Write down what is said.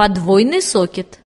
Подвойный сокет.